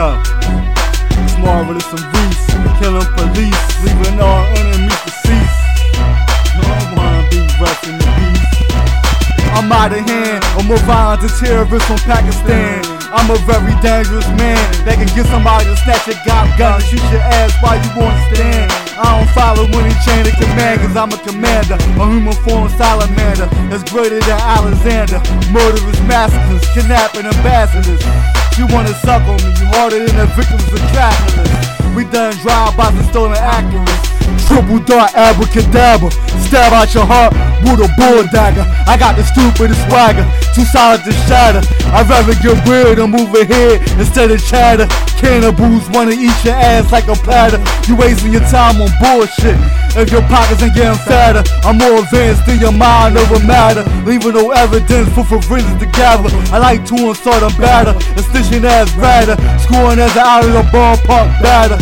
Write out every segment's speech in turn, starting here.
Yo, it's marvelous and killing police, leaving all enemies deceased. No one be resting in peace. I'm out of hand, I'm a violent terrorist from Pakistan. I'm a very dangerous man that can get somebody to snatch your got gun and shoot your ass while you wanna stand. I don't follow any chain of command cause I'm a commander, a human form salamander that's greater than Alexander. Murderous massacres, kidnapping ambassadors. You wanna suck on me, you harder than the victims of Dracula. We done drive-bys and stolen Acuras. Triple dart abracadabra, stab out your heart with a bull dagger. I got the stupidest swagger, too solid to shatter. I'd rather get weird and move ahead instead of chatter. Cannibals wanna eat your ass like a platter. You wasting your time on bullshit. If your pockets ain't getting fatter, I'm more advanced than your mind over matter. Leaving no evidence for forensics to gather. I like to insult and batter, and stitching ass ratter, scoring as an out of the ballpark batter.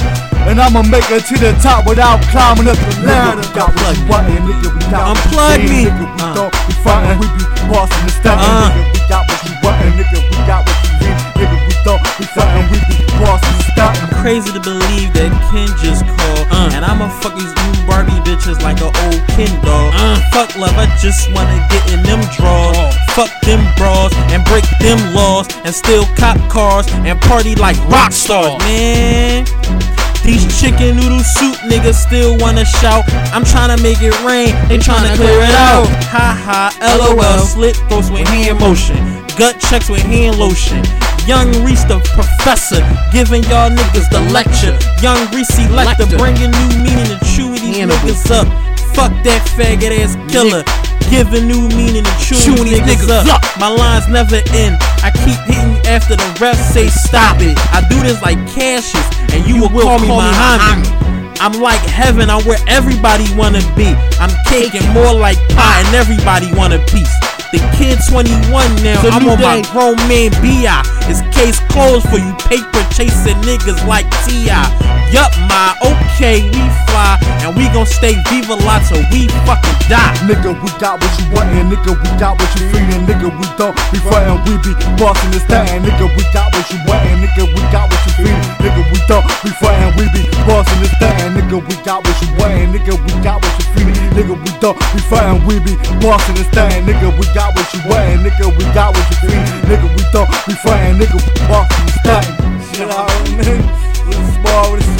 And I'ma make it to the top without climbing up the ladder. Got what you wantin', nigga, we got you Unplug me. Nigga, we Uh. frontin', we be bossing and stuntin'. Uh. Nigga, we got what you wantin', nigga, we got what you need. Nigga, we don't be frontin', we be bossing and stuntin'. Crazy to believe that Ken just called. Uh. And I'ma fuck these new Barbie bitches like an old Ken dog. Uh. Fuck love, I just wanna get in them draws. Fuck them bras and break them laws and steal cop cars and party like rock stars, man. These chicken noodle soup niggas still wanna shout. I'm tryna make it rain, they tryna clear it out. Ha ha, lol. Slit throats with hand motion, gut checks with hand lotion. Young Reese the professor, giving y'all niggas the lecture. Young Reese Lecter, bringing new meaning to chew these niggas up. Fuck that faggot ass killer. Giving new meaning to chewing, these niggas, up. My lines never end. I keep hitting you after the refs say stop it. I do this like Cassius, and you, will, call, me behind Muhammad. I'm like heaven, I'm where everybody wanna be. I'm caking more like pie, and everybody want a piece. The kid 21 now, a I'm on my grown man B.I. It's case closed for you paper chasing niggas like T.I. Yup, my okay, we fly, and we gon' stay viva la till we fucking die. Nigga, we got what you wantin', nigga, we got what you feelin', nigga, we don't be frontin', we be bossing and stuntin', nigga, we got what you wantin', nigga, we got what you feelin', nigga, we don't be frontin', we be bossing and stuntin', nigga, we got what you wantin', nigga, we got what you feelin', nigga, we don't be frontin', we be bossing this thing. nigga, we got what you wantin', nigga, we got what you need. nigga, we don't be frontin', nigga, we bossing. You know what I mean? This is small, this